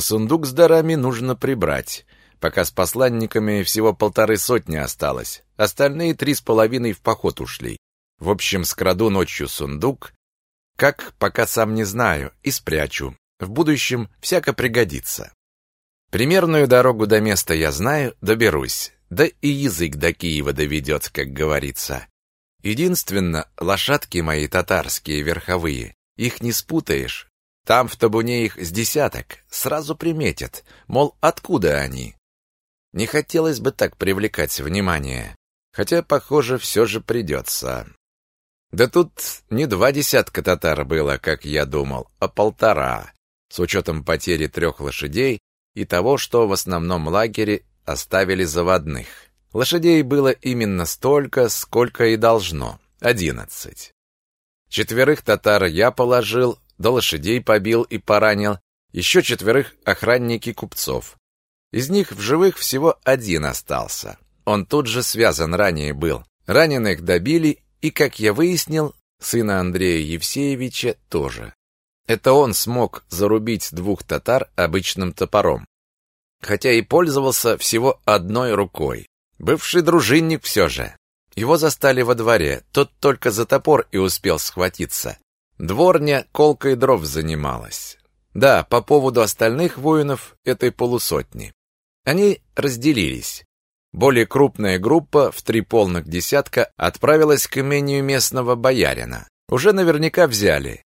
Сундук с дарами нужно прибрать. Пока с посланниками всего полторы сотни осталось. Остальные три с половиной в поход ушли. В общем, скраду ночью сундук. Как, пока сам не знаю, и спрячу. В будущем всяко пригодится. Примерную дорогу до места я знаю, доберусь. Да и язык до Киева доведет, как говорится. Единственно, лошадки мои татарские верховые, их не спутаешь. Там в табуне их с десяток, сразу приметят, мол, откуда они. Не хотелось бы так привлекать внимание, хотя, похоже, все же придется. Да тут не два десятка татар было, как я думал, а полтора, с учетом потери трех лошадей и того, что в основном лагере оставили заводных. Лошадей было именно столько, сколько и должно — одиннадцать. Четверых татар я положил, до лошадей побил и поранил, еще четверых охранники купцов. Из них в живых всего один остался. Он тут же связан ранее был. Раненых добили, и, как я выяснил, сына Андрея Евсеевича тоже. Это он смог зарубить двух татар обычным топором. Хотя и пользовался всего одной рукой. Бывший дружинник все же. Его застали во дворе, тот только за топор и успел схватиться. Дворня колкой дров занималась. Да, по поводу остальных воинов этой полусотни. Они разделились. Более крупная группа в три полных десятка отправилась к имению местного боярина. Уже наверняка взяли.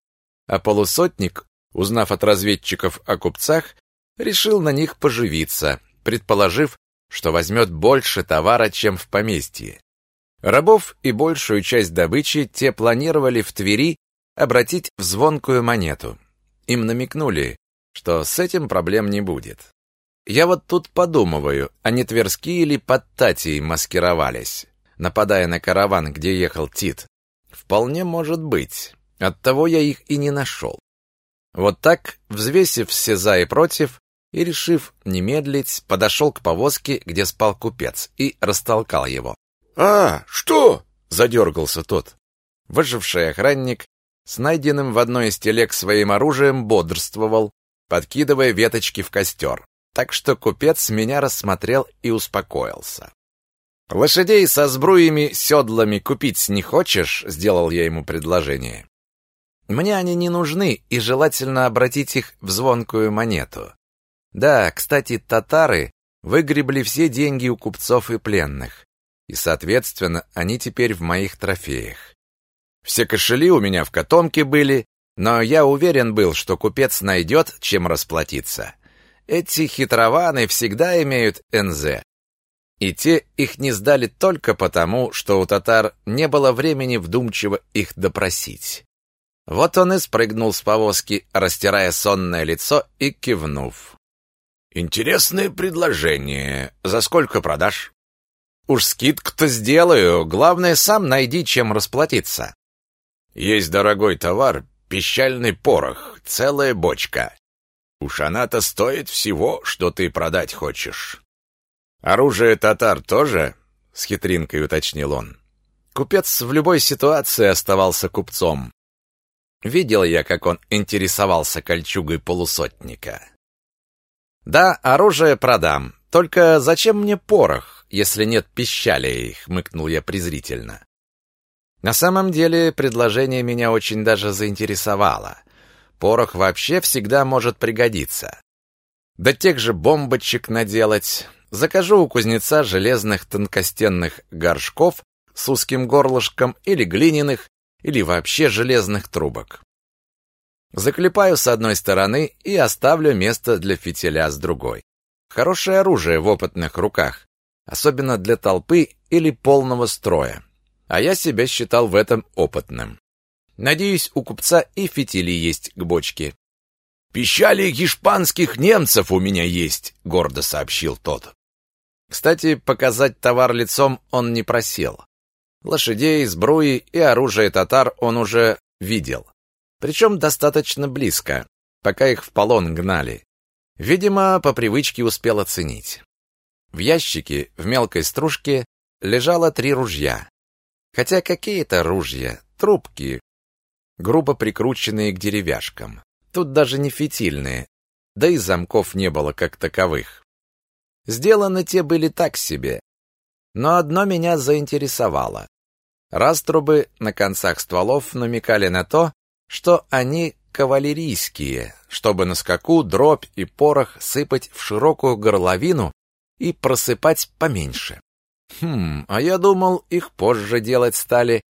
А полусотник, узнав от разведчиков о купцах, решил на них поживиться, предположив, что возьмет больше товара, чем в поместье. Рабов и большую часть добычи те планировали в Твери обратить в звонкую монету. Им намекнули, что с этим проблем не будет. Я вот тут подумываю, а не тверские ли под Татей маскировались, нападая на караван, где ехал Тит. Вполне может быть. Оттого я их и не нашел. Вот так, взвесив все за и против, и, решив не медлить, подошел к повозке, где спал купец, и растолкал его. «А, что?» — задергался тот. Выживший охранник с найденным в одной из телег своим оружием бодрствовал, подкидывая веточки в костер. Так что купец меня рассмотрел и успокоился. «Лошадей со сбруями, седлами купить не хочешь?» — сделал я ему предложение. «Мне они не нужны, и желательно обратить их в звонкую монету. Да, кстати, татары выгребли все деньги у купцов и пленных, и, соответственно, они теперь в моих трофеях. Все кошели у меня в котомке были, но я уверен был, что купец найдет, чем расплатиться. Эти хитрованы всегда имеют НЗ. И те их не сдали только потому, что у татар не было времени вдумчиво их допросить. Вот он и спрыгнул с повозки, растирая сонное лицо и кивнув. Интересное предложение. За сколько продашь? Уж скидку-то сделаю. Главное, сам найди, чем расплатиться. Есть дорогой товар, пищальный порох, целая бочка. Уж она-то стоит всего, что ты продать хочешь. Оружие татар тоже? С хитринкой уточнил он. Купец в любой ситуации оставался купцом. Видел я, как он интересовался кольчугой полусотника. Да, оружие продам. Только зачем мне порох, если нет пищалей? хмыкнул я презрительно. На самом деле, предложение меня очень даже заинтересовало. Порох вообще всегда может пригодиться. Да тех же бомбочек наделать. Закажу у кузнеца железных тонкостенных горшков с узким горлышком или глиняных, или вообще железных трубок. Заклепаю с одной стороны и оставлю место для фитиля с другой. Хорошее оружие в опытных руках, особенно для толпы или полного строя. А я себя считал в этом опытным. Надеюсь, у купца и фитили есть к бочке. «Пищали испанских немцев у меня есть», — гордо сообщил тот. Кстати, показать товар лицом он не просил. Лошадей, сбруи и оружие татар он уже видел. Причем достаточно близко, пока их в полон гнали. Видимо, по привычке успел оценить. В ящике, в мелкой стружке, лежало три ружья. Хотя какие-то ружья, трубки, грубо прикрученные к деревяшкам. Тут даже не фитильные. да и замков не было как таковых. Сделаны те были так себе. Но одно меня заинтересовало. Раструбы на концах стволов намекали на то, что они кавалерийские, чтобы на скаку дробь и порох сыпать в широкую горловину и просыпать поменьше. Хм, а я думал, их позже делать стали.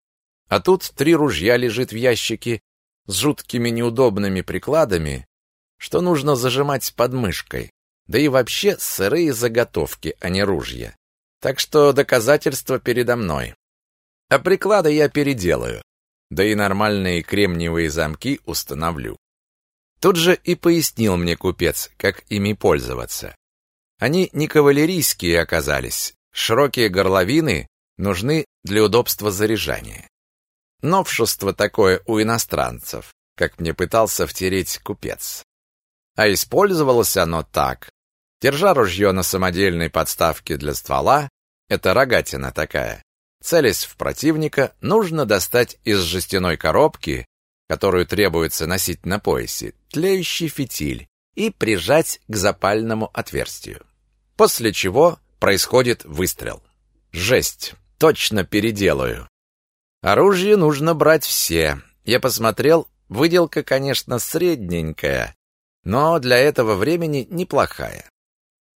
А тут три ружья лежит в ящике с жуткими неудобными прикладами, что нужно зажимать под мышкой. Да и вообще сырые заготовки, а не ружья. Так что доказательства передо мной. А приклады я переделаю. Да и нормальные кремниевые замки установлю. Тут же и пояснил мне купец, как ими пользоваться. Они не кавалерийские оказались. Широкие горловины нужны для удобства заряжания. Новшество такое у иностранцев, как мне пытался втереть купец. А использовалось оно так. Держа ружье на самодельной подставке для ствола, это рогатина такая, целясь в противника, нужно достать из жестяной коробки, которую требуется носить на поясе, тлеющий фитиль и прижать к запальному отверстию. После чего происходит выстрел. Жесть, точно переделаю. Оружие нужно брать все. Я посмотрел, выделка, конечно, средненькая, но для этого времени неплохая.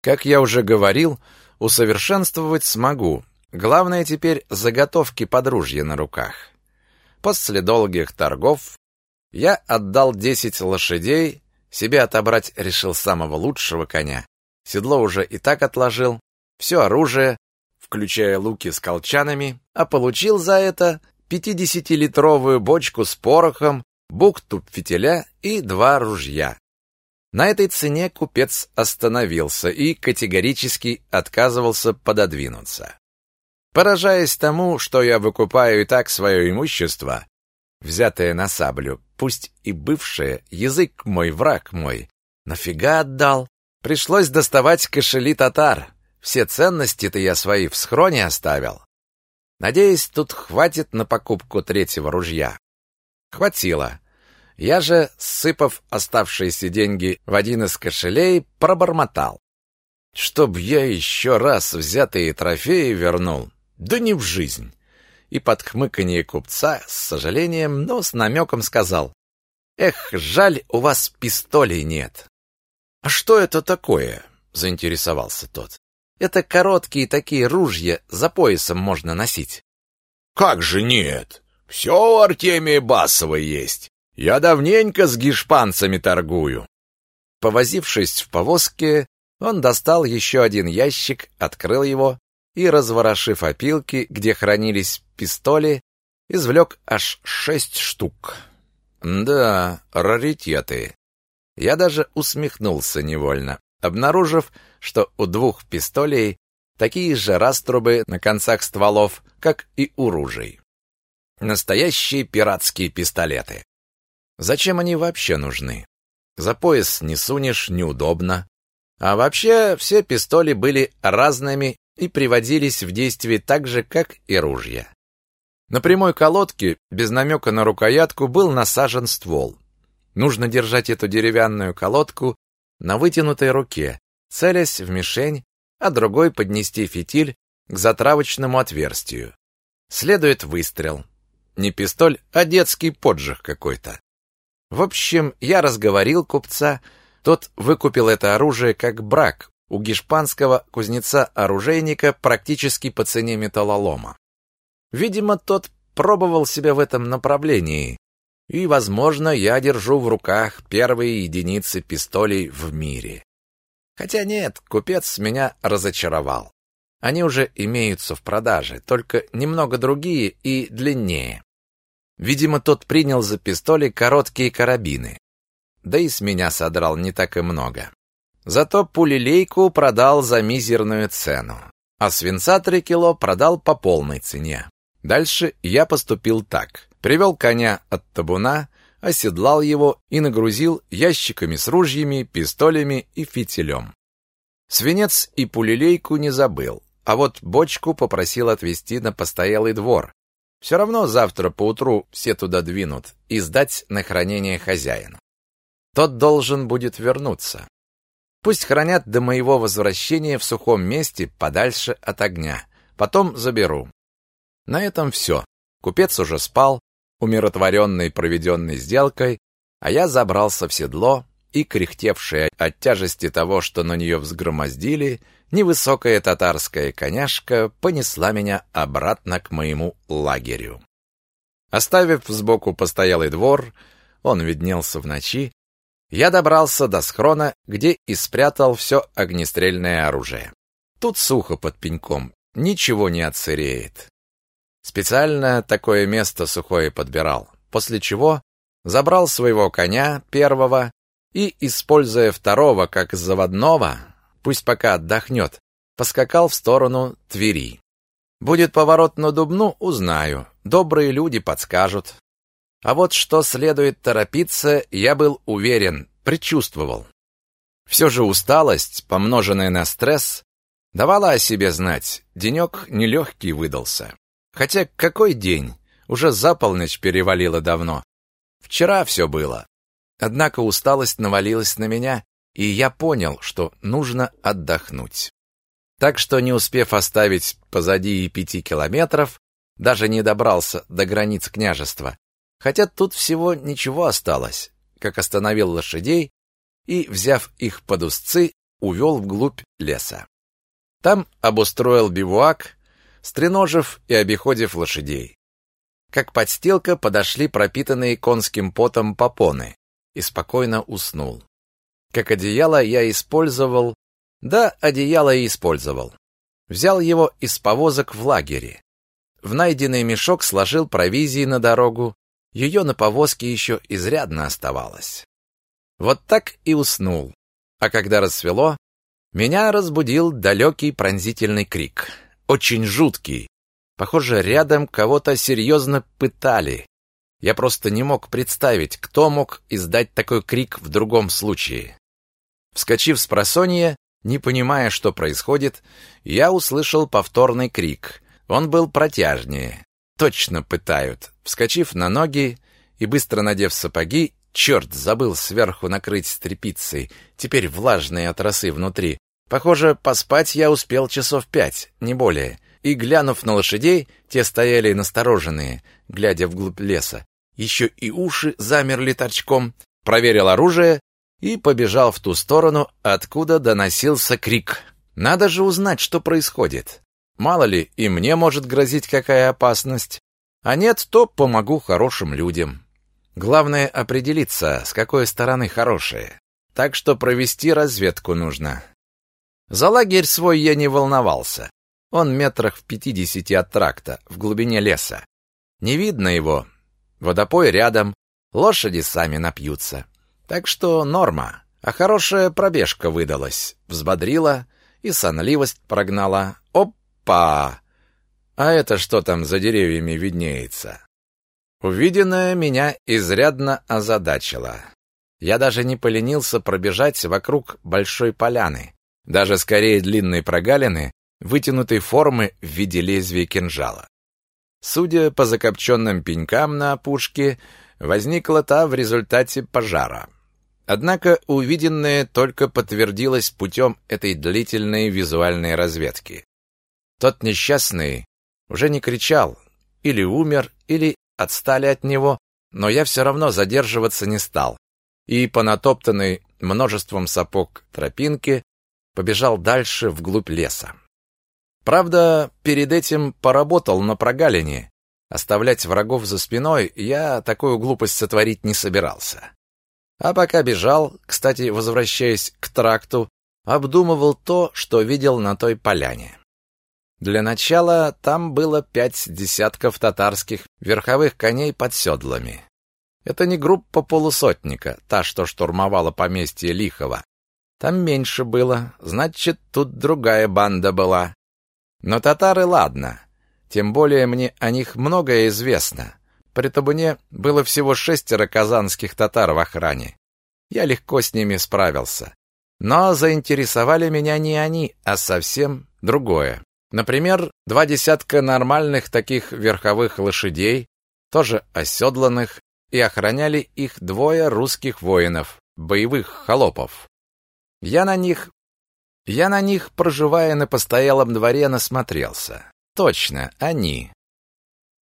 Как я уже говорил, усовершенствовать смогу. Главное теперь заготовки подружья на руках. После долгих торгов я отдал десять лошадей, себе отобрать решил самого лучшего коня. Седло уже и так отложил, все оружие, включая луки с колчанами, а получил за это пятидесятилитровую бочку с порохом, бухту фитиля и два ружья. На этой цене купец остановился и категорически отказывался пододвинуться. Поражаясь тому, что я выкупаю и так свое имущество, взятое на саблю, пусть и бывшее, язык мой, враг мой, нафига отдал? Пришлось доставать кошели татар. Все ценности-то я свои в схроне оставил. Надеюсь, тут хватит на покупку третьего ружья. Хватило. Я же, сыпав оставшиеся деньги в один из кошелей, пробормотал. Чтоб я еще раз взятые трофеи вернул, да не в жизнь. И под хмыканье купца, с сожалением, но с намеком сказал. Эх, жаль, у вас пистолей нет. А что это такое? Заинтересовался тот. Это короткие такие ружья, за поясом можно носить. Как же нет? Все у Артемия Басова есть. Я давненько с гешпанцами торгую. Повозившись в повозке, он достал еще один ящик, открыл его и, разворошив опилки, где хранились пистоли, извлек аж шесть штук. Да, раритеты. Я даже усмехнулся невольно, обнаружив, что у двух пистолей такие же раструбы на концах стволов, как и у ружей. Настоящие пиратские пистолеты. Зачем они вообще нужны? За пояс не сунешь, неудобно. А вообще все пистоли были разными и приводились в действие так же, как и ружья. На прямой колодке, без намека на рукоятку, был насажен ствол. Нужно держать эту деревянную колодку на вытянутой руке, целясь в мишень, а другой поднести фитиль к затравочному отверстию. Следует выстрел. Не пистоль, а детский поджиг какой-то. В общем, я разговорил купца, тот выкупил это оружие как брак у гешпанского кузнеца-оружейника практически по цене металлолома. Видимо, тот пробовал себя в этом направлении, и, возможно, я держу в руках первые единицы пистолей в мире. Хотя нет, купец меня разочаровал. Они уже имеются в продаже, только немного другие и длиннее. Видимо, тот принял за пистоли короткие карабины. Да и с меня содрал не так и много. Зато пулелейку продал за мизерную цену, а свинца три кило продал по полной цене. Дальше я поступил так. Привел коня от табуна, оседлал его и нагрузил ящиками с ружьями, пистолями и фитилем. Свинец и пулелейку не забыл, а вот бочку попросил отвезти на постоялый двор, все равно завтра поутру все туда двинут и сдать на хранение хозяину. Тот должен будет вернуться. Пусть хранят до моего возвращения в сухом месте, подальше от огня. Потом заберу. На этом все. Купец уже спал, умиротворенный проведенной сделкой, а я забрался в седло, и, кряхтевшая от тяжести того, что на нее взгромоздили, невысокая татарская коняшка понесла меня обратно к моему лагерю. Оставив сбоку постоялый двор, он виднелся в ночи, я добрался до схрона, где и спрятал все огнестрельное оружие. Тут сухо под пеньком, ничего не отсыреет. Специально такое место сухое подбирал, после чего забрал своего коня первого и, используя второго как заводного, пусть пока отдохнет, поскакал в сторону Твери. Будет поворот на Дубну, узнаю. Добрые люди подскажут. А вот что следует торопиться, я был уверен, предчувствовал. Все же усталость, помноженная на стресс, давала о себе знать. Денек нелегкий выдался. Хотя какой день? Уже за полночь перевалило давно. Вчера все было. Однако усталость навалилась на меня, и я понял, что нужно отдохнуть. Так что, не успев оставить позади и пяти километров, даже не добрался до границ княжества. Хотя тут всего ничего осталось, как остановил лошадей и, взяв их под узцы, увел вглубь леса. Там обустроил бивуак, стреножив и обиходив лошадей. Как подстилка подошли пропитанные конским потом попоны и спокойно уснул. Как одеяло я использовал, да, одеяло и использовал. Взял его из повозок в лагере. В найденный мешок сложил провизии на дорогу, ее на повозке еще изрядно оставалось. Вот так и уснул. А когда рассвело, меня разбудил далекий пронзительный крик. Очень жуткий. Похоже, рядом кого-то серьезно пытали. Я просто не мог представить, кто мог издать такой крик в другом случае. Вскочив с просонья, не понимая, что происходит, я услышал повторный крик. Он был протяжнее. Точно пытают. Вскочив на ноги и быстро надев сапоги, черт, забыл сверху накрыть тряпицей, теперь влажные от росы внутри. Похоже, поспать я успел часов пять, не более. И, глянув на лошадей, те стояли настороженные, глядя вглубь леса еще и уши замерли торчком, проверил оружие и побежал в ту сторону, откуда доносился крик. Надо же узнать, что происходит. Мало ли, и мне может грозить какая опасность. А нет, то помогу хорошим людям. Главное определиться, с какой стороны хорошие. Так что провести разведку нужно. За лагерь свой я не волновался. Он метрах в пятидесяти от тракта, в глубине леса. Не видно его, Водопой рядом, лошади сами напьются. Так что норма. А хорошая пробежка выдалась. Взбодрила и сонливость прогнала. Опа! А это что там за деревьями виднеется? Увиденное меня изрядно озадачило. Я даже не поленился пробежать вокруг большой поляны, даже скорее длинной прогалины, вытянутой формы в виде лезвия кинжала. Судя по закопченным пенькам на опушке, возникла та в результате пожара. Однако увиденное только подтвердилось путем этой длительной визуальной разведки. Тот несчастный уже не кричал, или умер, или отстали от него, но я все равно задерживаться не стал, и по натоптанной множеством сапог тропинке побежал дальше вглубь леса. Правда, перед этим поработал на прогалине. Оставлять врагов за спиной я такую глупость сотворить не собирался. А пока бежал, кстати, возвращаясь к тракту, обдумывал то, что видел на той поляне. Для начала там было пять десятков татарских верховых коней под седлами. Это не группа полусотника, та, что штурмовала поместье Лихова. Там меньше было, значит, тут другая банда была. Но татары ладно. Тем более мне о них многое известно. При табуне было всего шестеро казанских татар в охране. Я легко с ними справился. Но заинтересовали меня не они, а совсем другое. Например, два десятка нормальных таких верховых лошадей, тоже оседланных, и охраняли их двое русских воинов, боевых холопов. Я на них... Я на них, проживая на постоялом дворе, насмотрелся. Точно, они.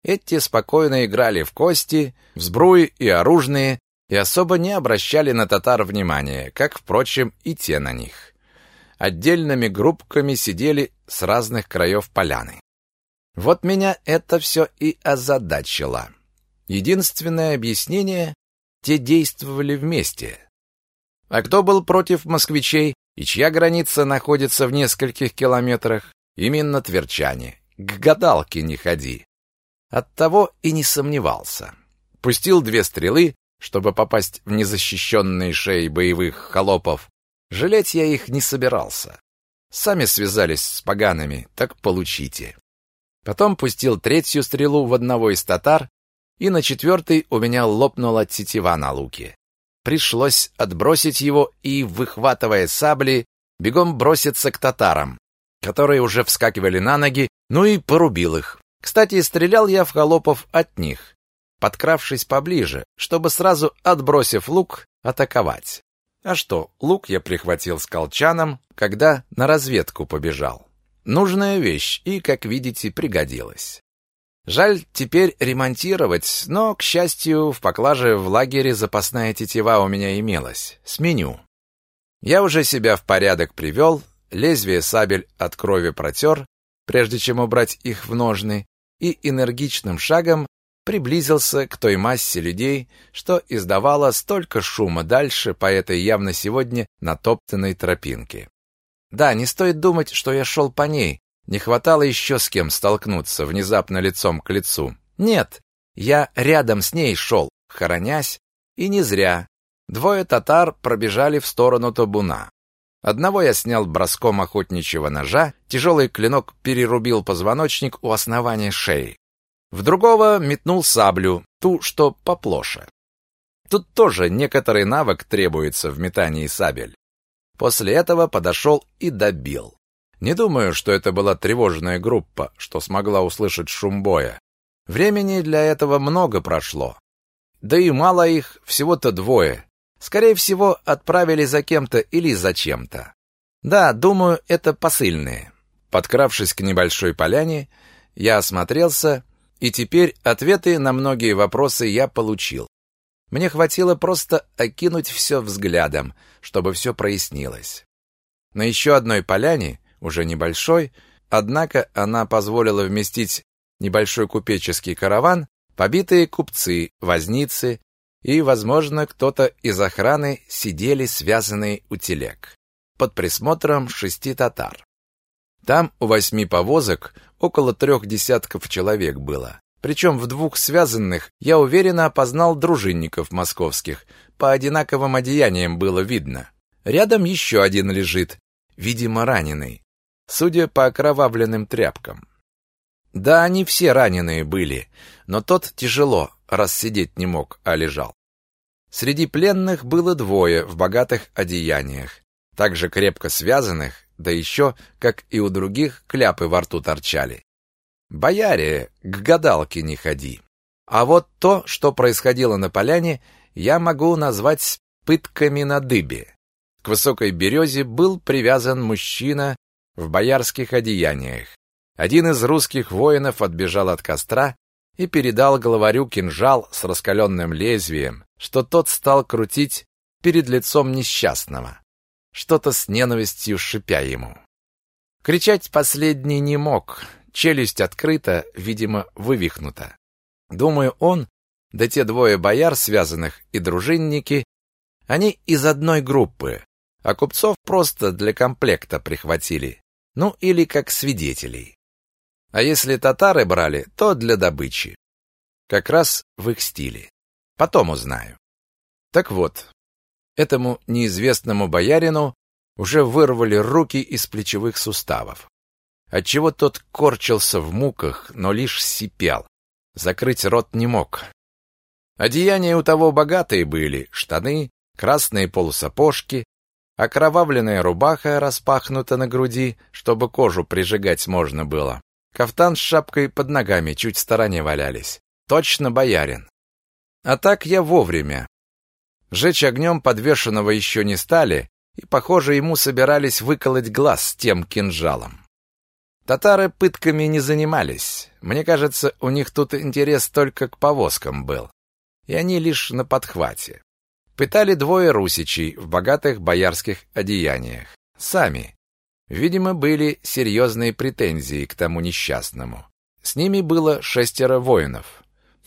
Эти спокойно играли в кости, в сбруи и оружные, и особо не обращали на татар внимания, как, впрочем, и те на них. Отдельными группками сидели с разных краев поляны. Вот меня это все и озадачило. Единственное объяснение — те действовали вместе. А кто был против москвичей и чья граница находится в нескольких километрах? Именно тверчане. К гадалке не ходи. Оттого и не сомневался. Пустил две стрелы, чтобы попасть в незащищенные шеи боевых холопов. Жалеть я их не собирался. Сами связались с погаными, так получите. Потом пустил третью стрелу в одного из татар, и на четвертый у меня лопнула тетива на луке. Пришлось отбросить его и, выхватывая сабли, бегом броситься к татарам, которые уже вскакивали на ноги, ну и порубил их. Кстати, стрелял я в холопов от них, подкравшись поближе, чтобы сразу, отбросив лук, атаковать. А что, лук я прихватил с колчаном, когда на разведку побежал. Нужная вещь и, как видите, пригодилась. Жаль теперь ремонтировать, но, к счастью, в поклаже в лагере запасная тетива у меня имелась. Сменю. Я уже себя в порядок привел, лезвие сабель от крови протер, прежде чем убрать их в ножны, и энергичным шагом приблизился к той массе людей, что издавала столько шума дальше по этой явно сегодня натоптанной тропинке. Да, не стоит думать, что я шел по ней, не хватало еще с кем столкнуться внезапно лицом к лицу. Нет, я рядом с ней шел, хоронясь, и не зря. Двое татар пробежали в сторону табуна. Одного я снял броском охотничьего ножа, тяжелый клинок перерубил позвоночник у основания шеи. В другого метнул саблю, ту, что поплоше. Тут тоже некоторый навык требуется в метании сабель. После этого подошел и добил. Не думаю, что это была тревожная группа, что смогла услышать шум боя. Времени для этого много прошло. Да и мало их, всего-то двое. Скорее всего, отправили за кем-то или за чем-то. Да, думаю, это посыльные. Подкравшись к небольшой поляне, я осмотрелся, и теперь ответы на многие вопросы я получил. Мне хватило просто окинуть все взглядом, чтобы все прояснилось. На еще одной поляне уже небольшой, однако она позволила вместить небольшой купеческий караван, побитые купцы, возницы и, возможно, кто-то из охраны сидели связанные у телег под присмотром шести татар. Там у восьми повозок около трех десятков человек было. Причем в двух связанных я уверенно опознал дружинников московских. По одинаковым одеяниям было видно. Рядом еще один лежит, видимо, раненый судя по окровавленным тряпкам. Да, они все раненые были, но тот тяжело, раз сидеть не мог, а лежал. Среди пленных было двое в богатых одеяниях, также крепко связанных, да еще, как и у других, кляпы во рту торчали. Бояре, к гадалке не ходи. А вот то, что происходило на поляне, я могу назвать пытками на дыбе. К высокой березе был привязан мужчина в боярских одеяниях. Один из русских воинов отбежал от костра и передал главарю кинжал с раскаленным лезвием, что тот стал крутить перед лицом несчастного, что-то с ненавистью шипя ему. Кричать последний не мог, челюсть открыта, видимо, вывихнута. Думаю, он, да те двое бояр связанных и дружинники, они из одной группы, а купцов просто для комплекта прихватили, ну или как свидетелей. А если татары брали, то для добычи. Как раз в их стиле. Потом узнаю. Так вот, этому неизвестному боярину уже вырвали руки из плечевых суставов, отчего тот корчился в муках, но лишь сипел. Закрыть рот не мог. Одеяния у того богатые были, штаны, красные полусапожки, Окровавленная рубаха распахнута на груди, чтобы кожу прижигать можно было. Кафтан с шапкой под ногами чуть в стороне валялись. Точно боярин. А так я вовремя. Жечь огнем подвешенного еще не стали, и, похоже, ему собирались выколоть глаз тем кинжалом. Татары пытками не занимались. Мне кажется, у них тут интерес только к повозкам был. И они лишь на подхвате. Пытали двое русичей в богатых боярских одеяниях. Сами. Видимо, были серьезные претензии к тому несчастному. С ними было шестеро воинов.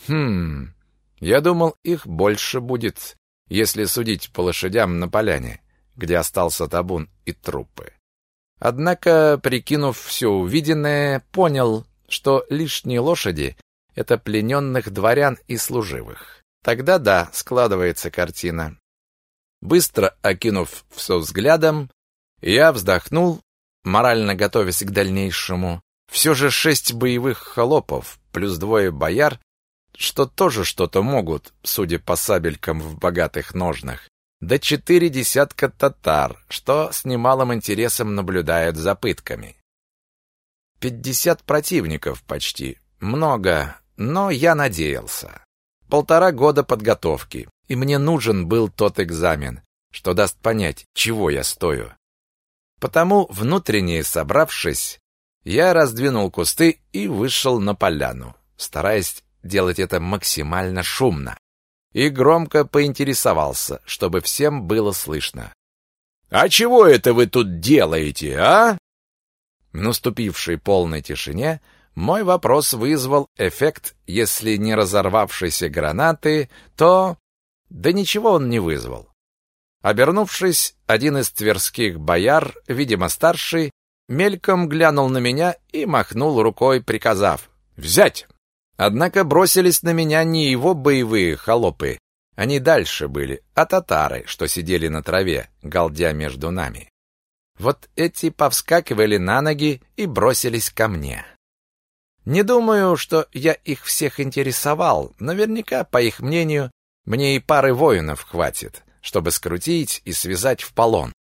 Хм, я думал, их больше будет, если судить по лошадям на поляне, где остался табун и трупы. Однако, прикинув все увиденное, понял, что лишние лошади — это плененных дворян и служивых. Тогда да, складывается картина. Быстро окинув все взглядом, я вздохнул, морально готовясь к дальнейшему. Все же шесть боевых холопов плюс двое бояр, что тоже что-то могут, судя по сабелькам в богатых ножнах да четыре десятка татар, что с немалым интересом наблюдают за пытками. Пятьдесят противников почти. Много, но я надеялся. Полтора года подготовки, и мне нужен был тот экзамен, что даст понять, чего я стою. Потому, внутренне собравшись, я раздвинул кусты и вышел на поляну, стараясь делать это максимально шумно и громко поинтересовался, чтобы всем было слышно. «А чего это вы тут делаете, а?» В наступившей полной тишине мой вопрос вызвал эффект, если не разорвавшейся гранаты, то... Да ничего он не вызвал. Обернувшись, один из тверских бояр, видимо старший, мельком глянул на меня и махнул рукой, приказав «Взять!». Однако бросились на меня не его боевые холопы. Они дальше были, а татары, что сидели на траве, галдя между нами. Вот эти повскакивали на ноги и бросились ко мне. Не думаю, что я их всех интересовал. Наверняка, по их мнению, мне и пары воинов хватит, чтобы скрутить и связать в полон.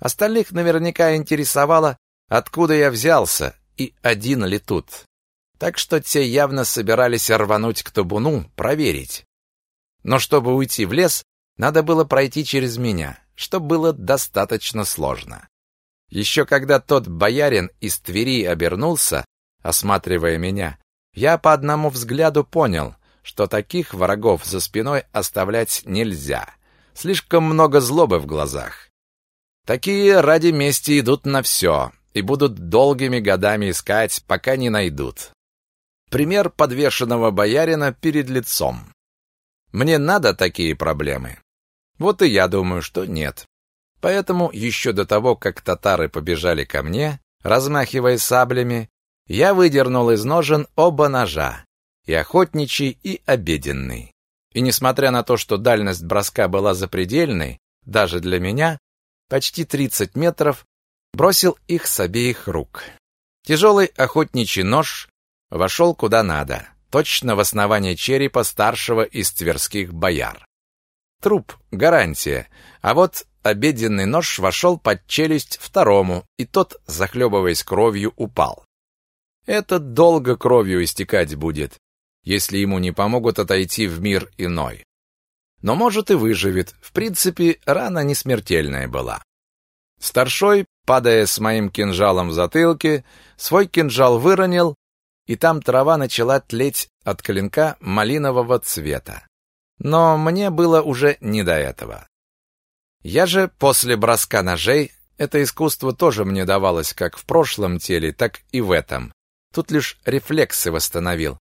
Остальных наверняка интересовало, откуда я взялся и один ли тут так что те явно собирались рвануть к табуну, проверить. Но чтобы уйти в лес, надо было пройти через меня, что было достаточно сложно. Еще когда тот боярин из Твери обернулся, осматривая меня, я по одному взгляду понял, что таких врагов за спиной оставлять нельзя. Слишком много злобы в глазах. Такие ради мести идут на все и будут долгими годами искать, пока не найдут. Пример подвешенного боярина перед лицом. Мне надо такие проблемы? Вот и я думаю, что нет. Поэтому еще до того, как татары побежали ко мне, размахивая саблями, я выдернул из ножен оба ножа, и охотничий, и обеденный. И несмотря на то, что дальность броска была запредельной, даже для меня, почти 30 метров, бросил их с обеих рук. Тяжелый охотничий нож вошел куда надо, точно в основание черепа старшего из тверских бояр. Труп — гарантия, а вот обеденный нож вошел под челюсть второму, и тот, захлебываясь кровью, упал. Этот долго кровью истекать будет, если ему не помогут отойти в мир иной. Но, может, и выживет. В принципе, рана не смертельная была. Старшой, падая с моим кинжалом в затылке, свой кинжал выронил и там трава начала тлеть от клинка малинового цвета. Но мне было уже не до этого. Я же после броска ножей, это искусство тоже мне давалось как в прошлом теле, так и в этом. Тут лишь рефлексы восстановил.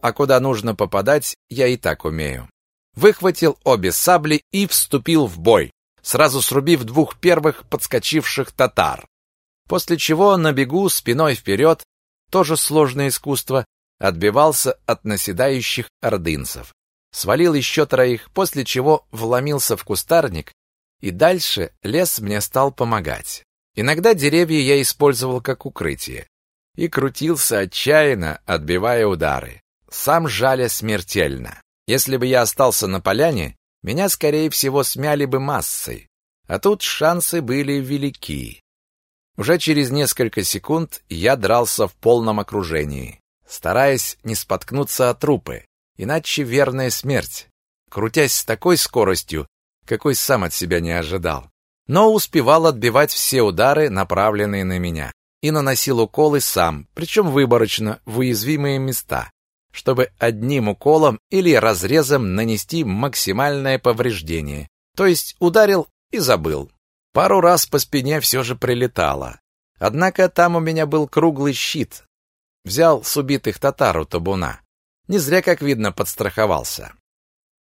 А куда нужно попадать, я и так умею. Выхватил обе сабли и вступил в бой, сразу срубив двух первых подскочивших татар. После чего на бегу спиной вперед тоже сложное искусство, отбивался от наседающих ордынцев. Свалил еще троих, после чего вломился в кустарник, и дальше лес мне стал помогать. Иногда деревья я использовал как укрытие и крутился отчаянно, отбивая удары, сам жаля смертельно. Если бы я остался на поляне, меня, скорее всего, смяли бы массой, а тут шансы были велики. Уже через несколько секунд я дрался в полном окружении, стараясь не споткнуться о трупы, иначе верная смерть, крутясь с такой скоростью, какой сам от себя не ожидал. но успевал отбивать все удары, направленные на меня, и наносил уколы сам, причем выборочно в уязвимые места, чтобы одним уколом или разрезом нанести максимальное повреждение, то есть ударил и забыл. Пару раз по спине все же прилетало. Однако там у меня был круглый щит. Взял с убитых татар у табуна. Не зря, как видно, подстраховался.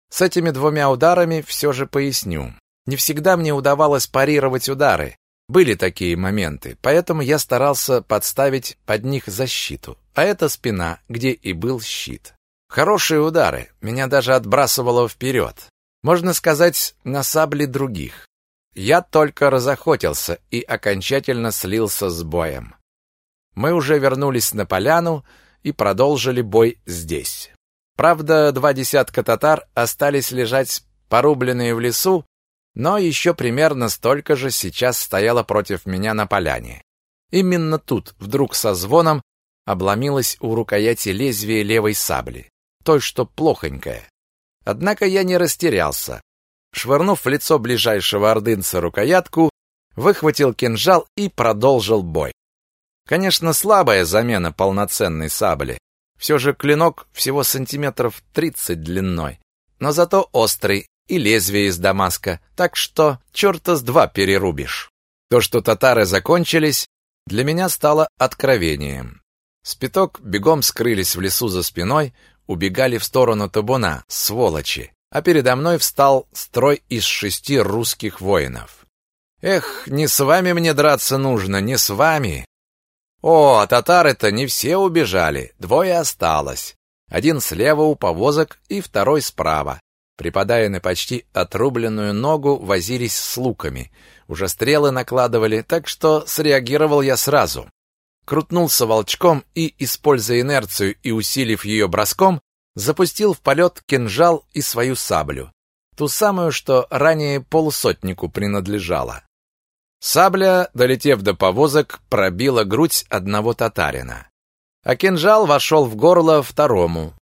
С этими двумя ударами все же поясню. Не всегда мне удавалось парировать удары. Были такие моменты, поэтому я старался подставить под них защиту. А это спина, где и был щит. Хорошие удары, меня даже отбрасывало вперед. Можно сказать, на сабли других. Я только разохотился и окончательно слился с боем. Мы уже вернулись на поляну и продолжили бой здесь. Правда, два десятка татар остались лежать порубленные в лесу, но еще примерно столько же сейчас стояло против меня на поляне. Именно тут вдруг со звоном обломилось у рукояти лезвие левой сабли, той, что плохонькая. Однако я не растерялся. Швырнув в лицо ближайшего ордынца рукоятку, выхватил кинжал и продолжил бой. Конечно, слабая замена полноценной сабли. Все же клинок всего сантиметров тридцать длиной, но зато острый и лезвие из Дамаска, так что черта с два перерубишь. То, что татары закончились, для меня стало откровением. Спиток бегом скрылись в лесу за спиной, убегали в сторону табуна, сволочи а передо мной встал строй из шести русских воинов. Эх, не с вами мне драться нужно, не с вами. О, а татары-то не все убежали, двое осталось. Один слева у повозок и второй справа. Припадая на почти отрубленную ногу, возились с луками. Уже стрелы накладывали, так что среагировал я сразу. Крутнулся волчком и, используя инерцию и усилив ее броском, запустил в полет кинжал и свою саблю, ту самую, что ранее полусотнику принадлежала. Сабля, долетев до повозок, пробила грудь одного татарина, а кинжал вошел в горло второму,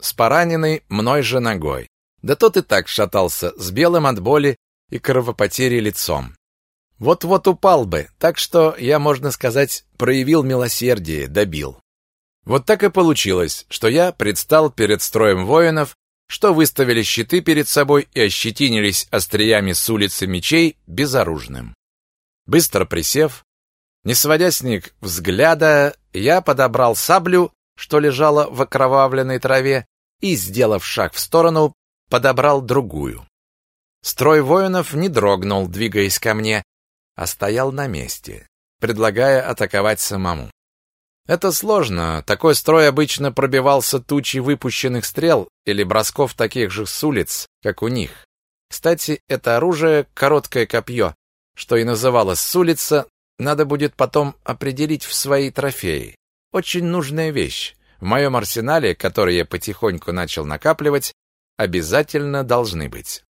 с пораненной мной же ногой. Да тот и так шатался, с белым от боли и кровопотери лицом. Вот-вот упал бы, так что я, можно сказать, проявил милосердие, добил. Вот так и получилось, что я предстал перед строем воинов, что выставили щиты перед собой и ощетинились остриями с улицы мечей безоружным. Быстро присев, не сводя с них взгляда, я подобрал саблю, что лежала в окровавленной траве, и, сделав шаг в сторону, подобрал другую. Строй воинов не дрогнул, двигаясь ко мне, а стоял на месте, предлагая атаковать самому. Это сложно. Такой строй обычно пробивался тучей выпущенных стрел или бросков таких же с улиц, как у них. Кстати, это оружие короткое копье, что и называлось с улица, надо будет потом определить в свои трофеи. Очень нужная вещь. В моем арсенале, который я потихоньку начал накапливать, обязательно должны быть.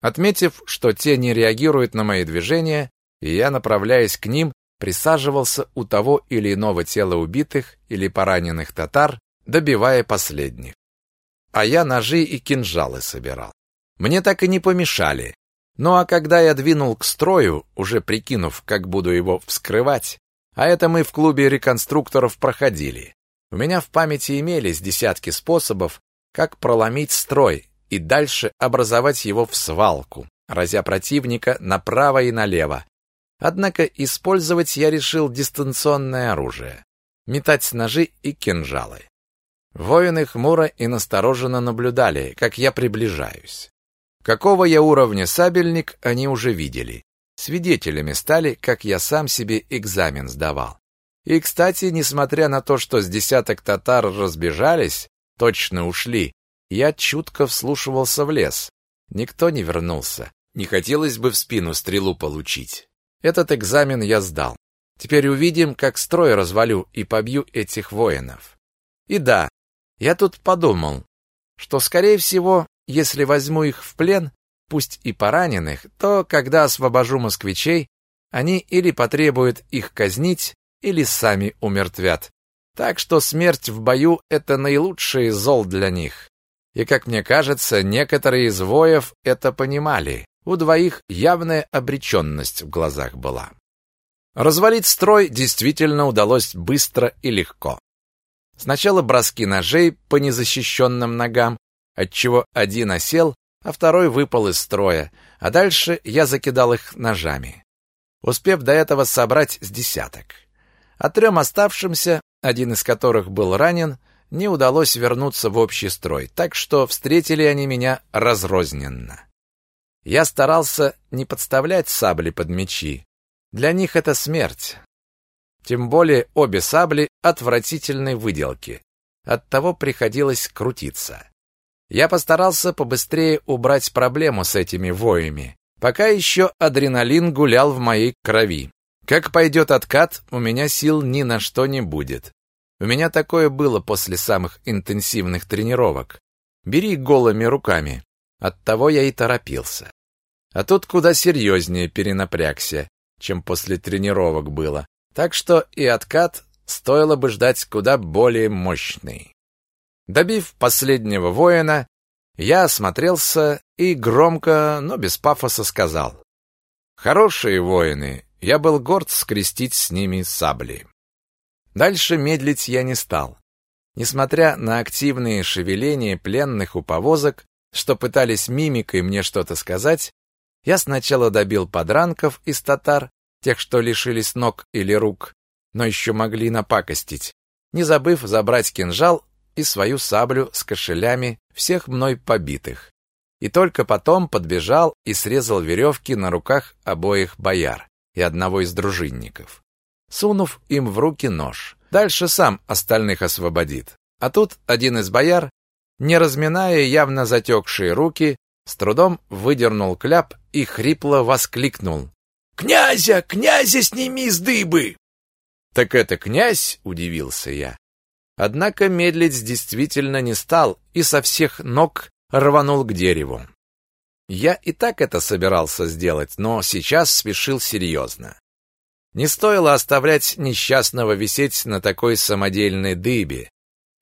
Отметив, что те не реагируют на мои движения, и я направляюсь к ним, присаживался у того или иного тела убитых или пораненных татар, добивая последних. А я ножи и кинжалы собирал. Мне так и не помешали. Ну а когда я двинул к строю, уже прикинув, как буду его вскрывать, а это мы в клубе реконструкторов проходили, у меня в памяти имелись десятки способов, как проломить строй и дальше образовать его в свалку, разя противника направо и налево, Однако использовать я решил дистанционное оружие. Метать ножи и кинжалы. Воины хмуро и настороженно наблюдали, как я приближаюсь. Какого я уровня сабельник, они уже видели. Свидетелями стали, как я сам себе экзамен сдавал. И, кстати, несмотря на то, что с десяток татар разбежались, точно ушли, я чутко вслушивался в лес. Никто не вернулся. Не хотелось бы в спину стрелу получить. Этот экзамен я сдал. Теперь увидим, как строй развалю и побью этих воинов. И да, я тут подумал, что, скорее всего, если возьму их в плен, пусть и пораненных, то, когда освобожу москвичей, они или потребуют их казнить, или сами умертвят. Так что смерть в бою — это наилучший зол для них. И, как мне кажется, некоторые из воев это понимали. у двоих явная обреченность в глазах была. Развалить строй действительно удалось быстро и легко. Сначала броски ножей по незащищенным ногам, отчего один осел, а второй выпал из строя, а дальше я закидал их ножами, успев до этого собрать с десяток. А трем оставшимся, один из которых был ранен, не удалось вернуться в общий строй, так что встретили они меня разрозненно. Я старался не подставлять сабли под мечи. Для них это смерть. Тем более обе сабли отвратительной выделки. Оттого приходилось крутиться. Я постарался побыстрее убрать проблему с этими воями, пока еще адреналин гулял в моей крови. Как пойдет откат, у меня сил ни на что не будет. У меня такое было после самых интенсивных тренировок. Бери голыми руками. Оттого я и торопился. А тут куда серьезнее перенапрягся, чем после тренировок было. Так что и откат стоило бы ждать куда более мощный. Добив последнего воина, я осмотрелся и громко, но без пафоса сказал. «Хорошие воины, я был горд скрестить с ними сабли». Дальше медлить я не стал. Несмотря на активные шевеления пленных у повозок, что пытались мимикой мне что-то сказать, я сначала добил подранков из татар, тех, что лишились ног или рук, но еще могли напакостить, не забыв забрать кинжал и свою саблю с кошелями всех мной побитых. И только потом подбежал и срезал веревки на руках обоих бояр и одного из дружинников сунув им в руки нож. Дальше сам остальных освободит. А тут один из бояр, не разминая явно затекшие руки, с трудом выдернул кляп и хрипло воскликнул. «Князя! Князя сними с дыбы!» «Так это князь?» — удивился я. Однако медлить действительно не стал и со всех ног рванул к дереву. Я и так это собирался сделать, но сейчас спешил серьезно. Не стоило оставлять несчастного висеть на такой самодельной дыбе,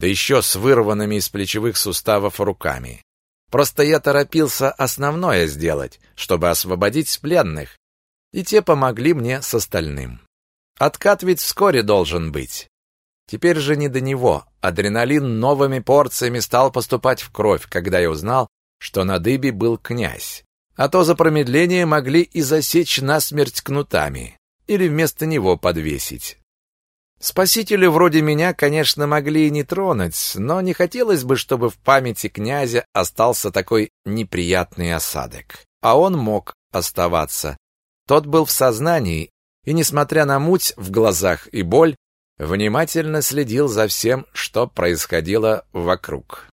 да еще с вырванными из плечевых суставов руками. Просто я торопился основное сделать, чтобы освободить пленных, и те помогли мне с остальным. Откат ведь вскоре должен быть. Теперь же не до него. Адреналин новыми порциями стал поступать в кровь, когда я узнал, что на дыбе был князь. А то за промедление могли и засечь насмерть кнутами или вместо него подвесить. Спасители вроде меня, конечно, могли и не тронуть, но не хотелось бы, чтобы в памяти князя остался такой неприятный осадок. А он мог оставаться. Тот был в сознании, и, несмотря на муть в глазах и боль, внимательно следил за всем, что происходило вокруг.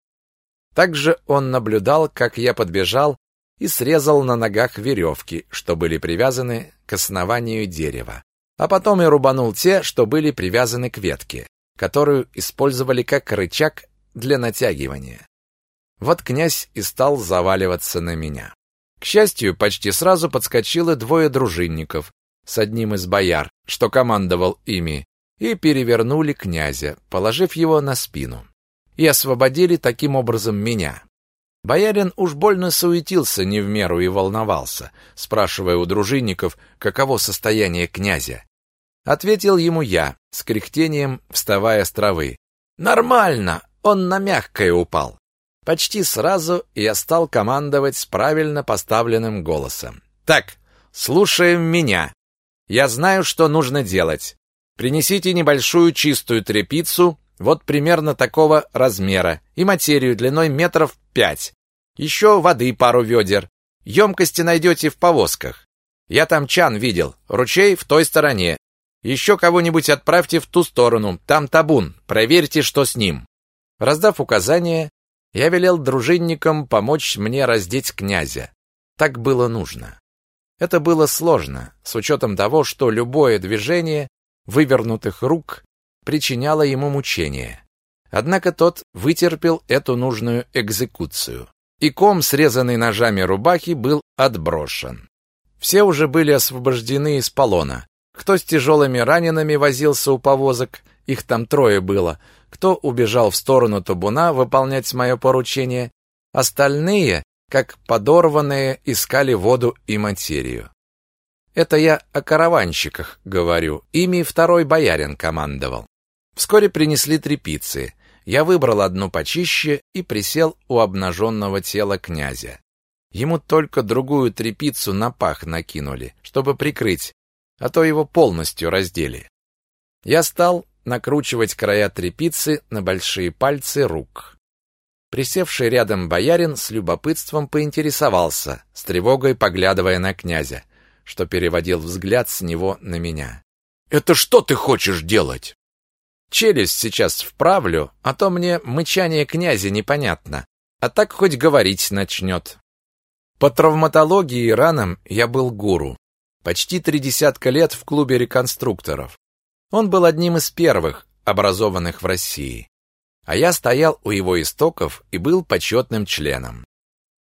Также он наблюдал, как я подбежал и срезал на ногах веревки, что были привязаны к основанию дерева. А потом и рубанул те, что были привязаны к ветке, которую использовали как рычаг для натягивания. Вот князь и стал заваливаться на меня. К счастью, почти сразу подскочило двое дружинников с одним из бояр, что командовал ими, и перевернули князя, положив его на спину. И освободили таким образом меня. Боярин уж больно суетился не в меру и волновался, спрашивая у дружинников, каково состояние князя. Ответил ему я, с кряхтением вставая с травы. «Нормально, он на мягкое упал». Почти сразу я стал командовать с правильно поставленным голосом. «Так, слушаем меня. Я знаю, что нужно делать. Принесите небольшую чистую тряпицу, вот примерно такого размера, и материю длиной метров пять. Еще воды пару ведер. Емкости найдете в повозках. Я там чан видел, ручей в той стороне. Еще кого-нибудь отправьте в ту сторону, там табун, проверьте, что с ним». Раздав указания, я велел дружинникам помочь мне раздеть князя. Так было нужно. Это было сложно, с учетом того, что любое движение вывернутых рук причиняло ему мучение. Однако тот вытерпел эту нужную экзекуцию. И ком, срезанный ножами рубахи, был отброшен. Все уже были освобождены из полона. Кто с тяжелыми ранеными возился у повозок, их там трое было, кто убежал в сторону табуна выполнять мое поручение, остальные как подорванные искали воду и материю. Это я о караванщиках говорю, ими второй боярин командовал. Вскоре принесли трепицы. Я выбрал одну почище и присел у обнаженного тела князя. Ему только другую трепицу на пах накинули, чтобы прикрыть, а то его полностью раздели. Я стал накручивать края трепицы на большие пальцы рук. Присевший рядом боярин с любопытством поинтересовался, с тревогой поглядывая на князя, что переводил взгляд с него на меня. «Это что ты хочешь делать?» «Челюсть сейчас вправлю, а то мне мычание князя непонятно, а так хоть говорить начнет». По травматологии и ранам я был гуру. Почти три десятка лет в клубе реконструкторов. Он был одним из первых, образованных в России. А я стоял у его истоков и был почетным членом.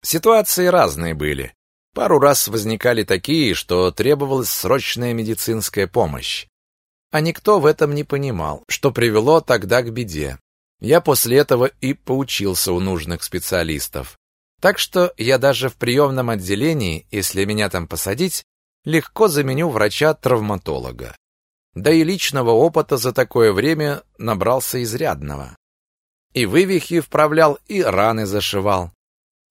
Ситуации разные были. Пару раз возникали такие, что требовалась срочная медицинская помощь. А никто в этом не понимал, что привело тогда к беде. Я после этого и поучился у нужных специалистов. Так что я даже в приемном отделении, если меня там посадить, легко заменю врача-травматолога. Да и личного опыта за такое время набрался изрядного. И вывихи вправлял, и раны зашивал.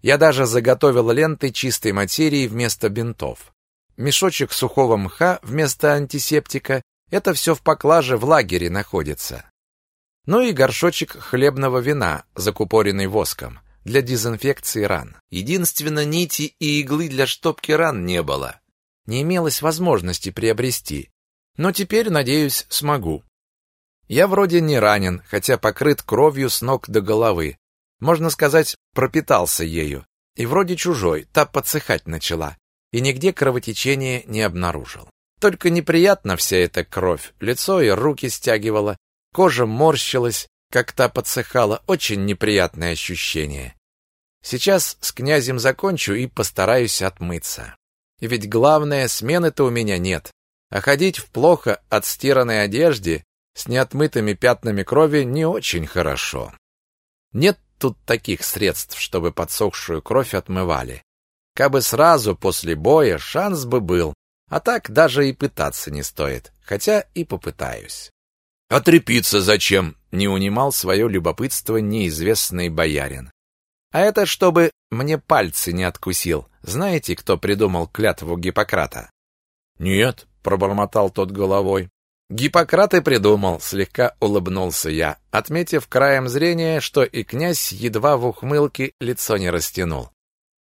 Я даже заготовил ленты чистой материи вместо бинтов. Мешочек сухого мха вместо антисептика — это все в поклаже в лагере находится. Ну и горшочек хлебного вина, закупоренный воском, для дезинфекции ран. Единственно, нити и иглы для штопки ран не было. Не имелось возможности приобрести. Но теперь, надеюсь, смогу. Я вроде не ранен, хотя покрыт кровью с ног до головы, можно сказать, пропитался ею. И вроде чужой, та подсыхать начала. И нигде кровотечения не обнаружил. Только неприятно вся эта кровь. Лицо и руки стягивала, кожа морщилась, как та подсыхала. Очень неприятное ощущение. Сейчас с князем закончу и постараюсь отмыться. И ведь главное, смены-то у меня нет. А ходить в плохо отстиранной одежде с неотмытыми пятнами крови не очень хорошо. Нет тут таких средств, чтобы подсохшую кровь отмывали. Кабы сразу после боя шанс бы был, а так даже и пытаться не стоит, хотя и попытаюсь. А трепиться зачем? Не унимал свое любопытство неизвестный боярин. А это чтобы мне пальцы не откусил. Знаете, кто придумал клятву Гиппократа? Нет, пробормотал тот головой. Гиппократ и придумал, слегка улыбнулся я, отметив краем зрения, что и князь едва в ухмылке лицо не растянул.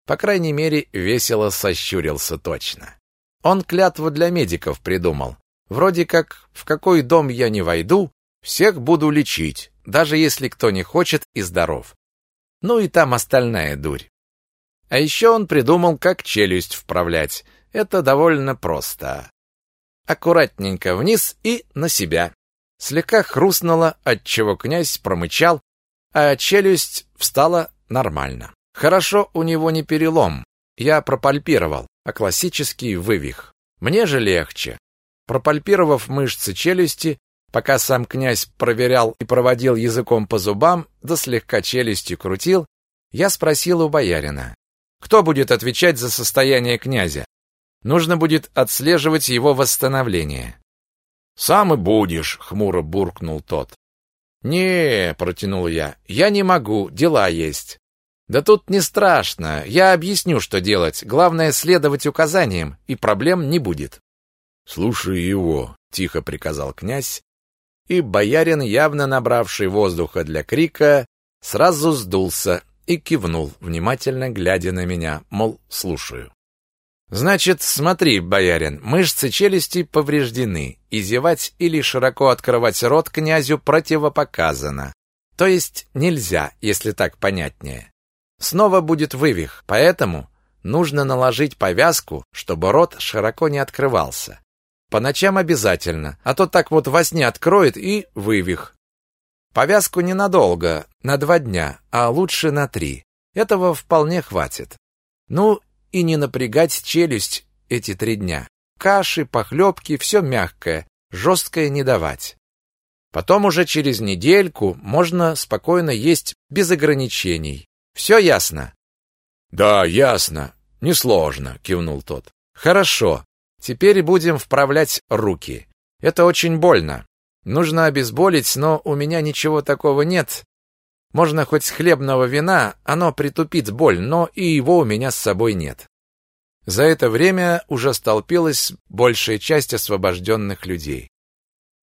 По крайней мере, весело сощурился точно. Он клятву для медиков придумал. Вроде как, в какой дом я не войду, всех буду лечить, даже если кто не хочет и здоров. Ну и там остальная дурь. А еще он придумал, как челюсть вправлять. Это довольно просто аккуратненько вниз и на себя. Слегка хрустнуло, отчего князь промычал, а челюсть встала нормально. Хорошо у него не перелом. Я пропальпировал, а классический вывих. Мне же легче. Пропальпировав мышцы челюсти, пока сам князь проверял и проводил языком по зубам, да слегка челюстью крутил, я спросил у боярина, кто будет отвечать за состояние князя. Нужно будет отслеживать его восстановление. Сам и будешь, хмуро буркнул тот. Не, протянул я. Я не могу, дела есть. Да тут не страшно. Я объясню, что делать. Главное следовать указаниям, и проблем не будет. Слушай его, тихо приказал князь, и боярин, явно набравший воздуха для крика, сразу сдулся и кивнул, внимательно глядя на меня, мол, слушаю. Значит, смотри, боярин, мышцы челюсти повреждены, и зевать или широко открывать рот князю противопоказано. То есть нельзя, если так понятнее. Снова будет вывих, поэтому нужно наложить повязку, чтобы рот широко не открывался. По ночам обязательно, а то так вот во сне откроет и вывих. Повязку ненадолго, на два дня, а лучше на три. Этого вполне хватит. Ну и не напрягать челюсть эти три дня. Каши, похлебки, все мягкое, жесткое не давать. Потом уже через недельку можно спокойно есть без ограничений. Все ясно? Да, ясно. Несложно, кивнул тот. Хорошо. Теперь будем вправлять руки. Это очень больно. Нужно обезболить, но у меня ничего такого нет. Можно хоть хлебного вина, оно притупит боль, но и его у меня с собой нет. За это время уже столпилась большая часть освобожденных людей.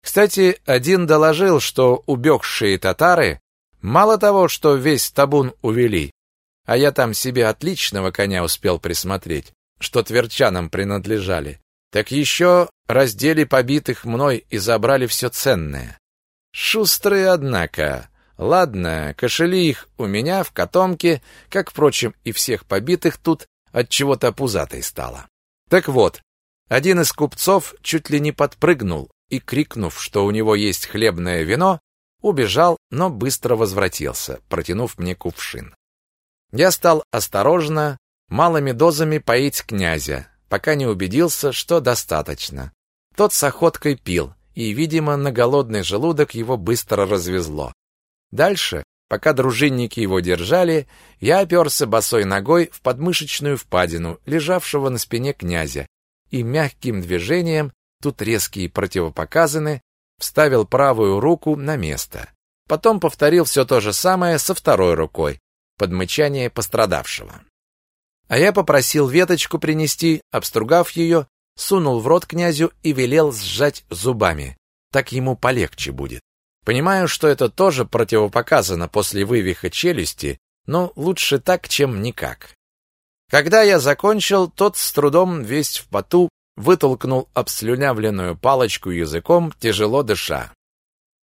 Кстати, один доложил, что убегшие татары мало того, что весь табун увели, а я там себе отличного коня успел присмотреть, что тверчанам принадлежали, так еще раздели побитых мной и забрали все ценное. Шустрые, однако. Ладно, кошели их у меня в котомке, как, впрочем, и всех побитых тут от чего-то пузатой стало. Так вот, один из купцов чуть ли не подпрыгнул и, крикнув, что у него есть хлебное вино, убежал, но быстро возвратился, протянув мне кувшин. Я стал осторожно, малыми дозами поить князя, пока не убедился, что достаточно. Тот с охоткой пил, и, видимо, на голодный желудок его быстро развезло. Дальше Пока дружинники его держали, я оперся босой ногой в подмышечную впадину, лежавшего на спине князя, и мягким движением, тут резкие противопоказаны, вставил правую руку на место. Потом повторил все то же самое со второй рукой, под мычание пострадавшего. А я попросил веточку принести, обстругав ее, сунул в рот князю и велел сжать зубами. Так ему полегче будет. Понимаю, что это тоже противопоказано после вывиха челюсти, но лучше так, чем никак. Когда я закончил, тот с трудом весь в поту вытолкнул обслюнявленную палочку языком, тяжело дыша.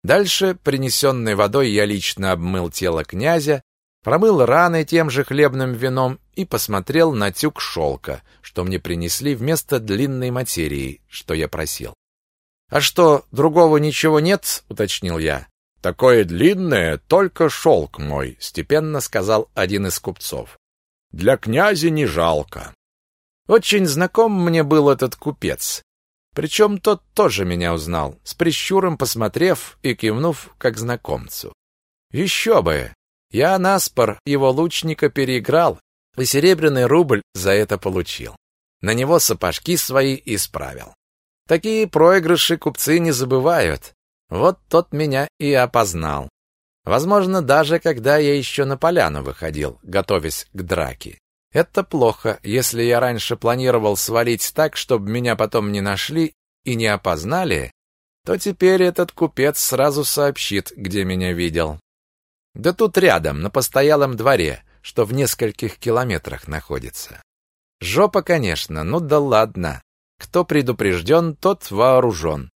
Дальше, принесенной водой, я лично обмыл тело князя, промыл раны тем же хлебным вином и посмотрел на тюк шелка, что мне принесли вместо длинной материи, что я просил. «А что, другого ничего нет?» — уточнил я. «Такое длинное, только шелк мой», — степенно сказал один из купцов. «Для князя не жалко». Очень знаком мне был этот купец. Причем тот тоже меня узнал, с прищуром посмотрев и кивнув как знакомцу. Еще бы! Я наспор его лучника переиграл, и серебряный рубль за это получил. На него сапожки свои исправил. Такие проигрыши купцы не забывают. Вот тот меня и опознал. Возможно, даже когда я еще на поляну выходил, готовясь к драке. Это плохо, если я раньше планировал свалить так, чтобы меня потом не нашли и не опознали, то теперь этот купец сразу сообщит, где меня видел. Да тут рядом, на постоялом дворе, что в нескольких километрах находится. Жопа, конечно, ну да ладно. Кто предупрежден, тот вооружен.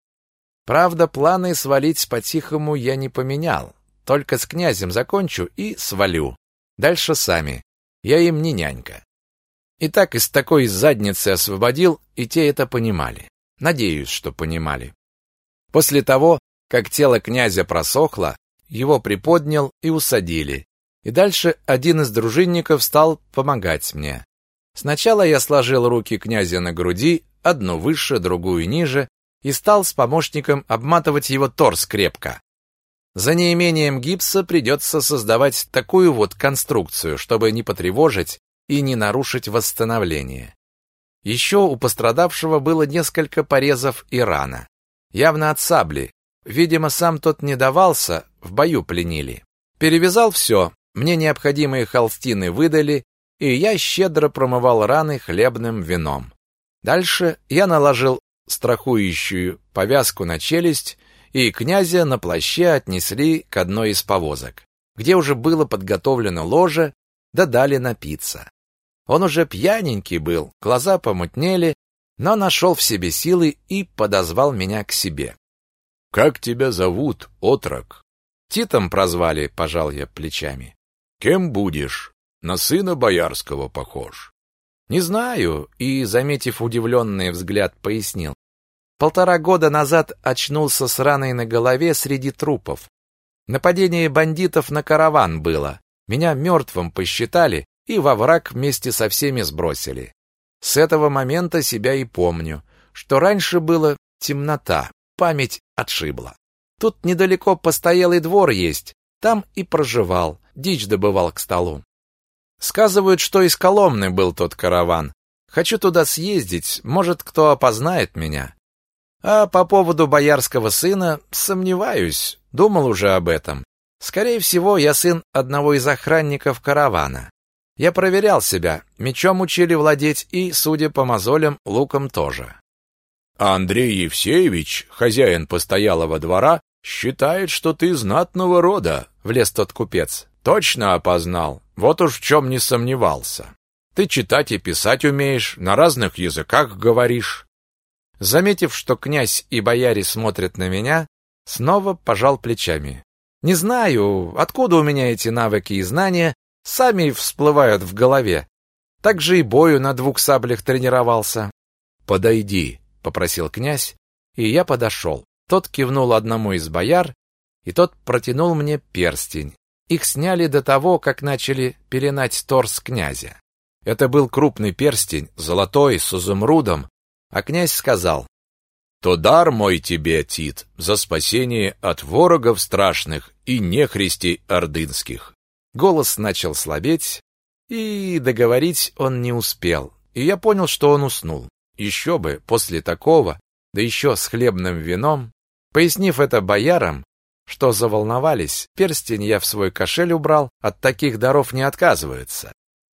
Правда, планы свалить по-тихому я не поменял. Только с князем закончу и свалю. Дальше сами. Я им не нянька. И так из такой задницы освободил, и те это понимали. Надеюсь, что понимали. После того, как тело князя просохло, его приподнял и усадили. И дальше один из дружинников стал помогать мне. Сначала я сложил руки князя на груди, одну выше, другую ниже, и стал с помощником обматывать его торс крепко. За неимением гипса придется создавать такую вот конструкцию, чтобы не потревожить и не нарушить восстановление. Еще у пострадавшего было несколько порезов и рана. Явно от сабли. Видимо, сам тот не давался, в бою пленили. Перевязал все, мне необходимые холстины выдали, и я щедро промывал раны хлебным вином. Дальше я наложил страхующую повязку на челюсть, и князя на плаще отнесли к одной из повозок, где уже было подготовлено ложе, да дали напиться. Он уже пьяненький был, глаза помутнели, но нашел в себе силы и подозвал меня к себе. «Как тебя зовут, отрок?» «Титом прозвали», — пожал я плечами. «Кем будешь? На сына боярского похож». Не знаю, и, заметив удивленный взгляд, пояснил. Полтора года назад очнулся с раной на голове среди трупов. Нападение бандитов на караван было. Меня мертвым посчитали и во враг вместе со всеми сбросили. С этого момента себя и помню, что раньше было темнота, память отшибла. Тут недалеко постоялый двор есть, там и проживал, дичь добывал к столу. Сказывают, что из Коломны был тот караван. Хочу туда съездить, может, кто опознает меня. А по поводу боярского сына сомневаюсь, думал уже об этом. Скорее всего, я сын одного из охранников каравана. Я проверял себя, мечом учили владеть и, судя по мозолям, луком тоже. А Андрей Евсеевич, хозяин постоялого двора, считает, что ты знатного рода, влез тот купец. Точно опознал. Вот уж в чем не сомневался. Ты читать и писать умеешь, на разных языках говоришь. Заметив, что князь и бояре смотрят на меня, снова пожал плечами. Не знаю, откуда у меня эти навыки и знания, сами всплывают в голове. Так же и бою на двух саблях тренировался. Подойди, попросил князь, и я подошел. Тот кивнул одному из бояр, и тот протянул мне перстень. Их сняли до того, как начали пеленать торс князя. Это был крупный перстень, золотой, с изумрудом, а князь сказал, «То дар мой тебе, Тит, за спасение от ворогов страшных и нехристей ордынских». Голос начал слабеть, и договорить он не успел, и я понял, что он уснул. Еще бы, после такого, да еще с хлебным вином, пояснив это боярам, что заволновались, перстень я в свой кошель убрал, от таких даров не отказываются.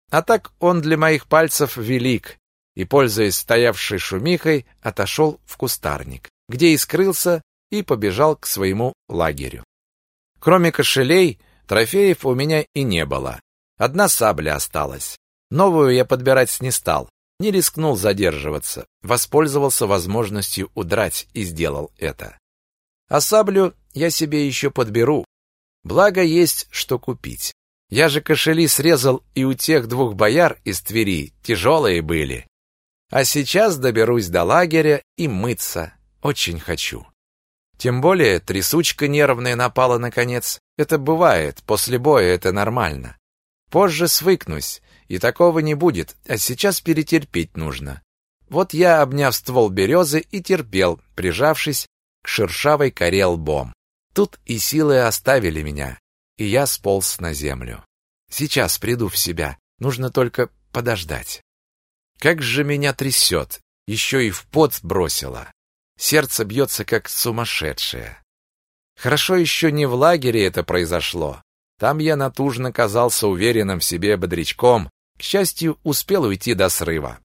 А так он для моих пальцев велик, и, пользуясь стоявшей шумихой, отошел в кустарник, где и скрылся, и побежал к своему лагерю. Кроме кошелей, трофеев у меня и не было. Одна сабля осталась. Новую я подбирать не стал, не рискнул задерживаться, воспользовался возможностью удрать и сделал это. А саблю я себе еще подберу. Благо есть что купить. Я же кошели срезал и у тех двух бояр из Твери, тяжелые были. А сейчас доберусь до лагеря и мыться. Очень хочу. Тем более трясучка нервная напала наконец. Это бывает, после боя это нормально. Позже свыкнусь, и такого не будет, а сейчас перетерпеть нужно. Вот я, обняв ствол березы, и терпел, прижавшись к шершавой коре лбом. Тут и силы оставили меня, и я сполз на землю. Сейчас приду в себя, нужно только подождать. Как же меня трясет, еще и в пот бросило. Сердце бьется как сумасшедшее. Хорошо еще не в лагере это произошло. Там я натужно казался уверенным в себе бодрячком, к счастью, успел уйти до срыва.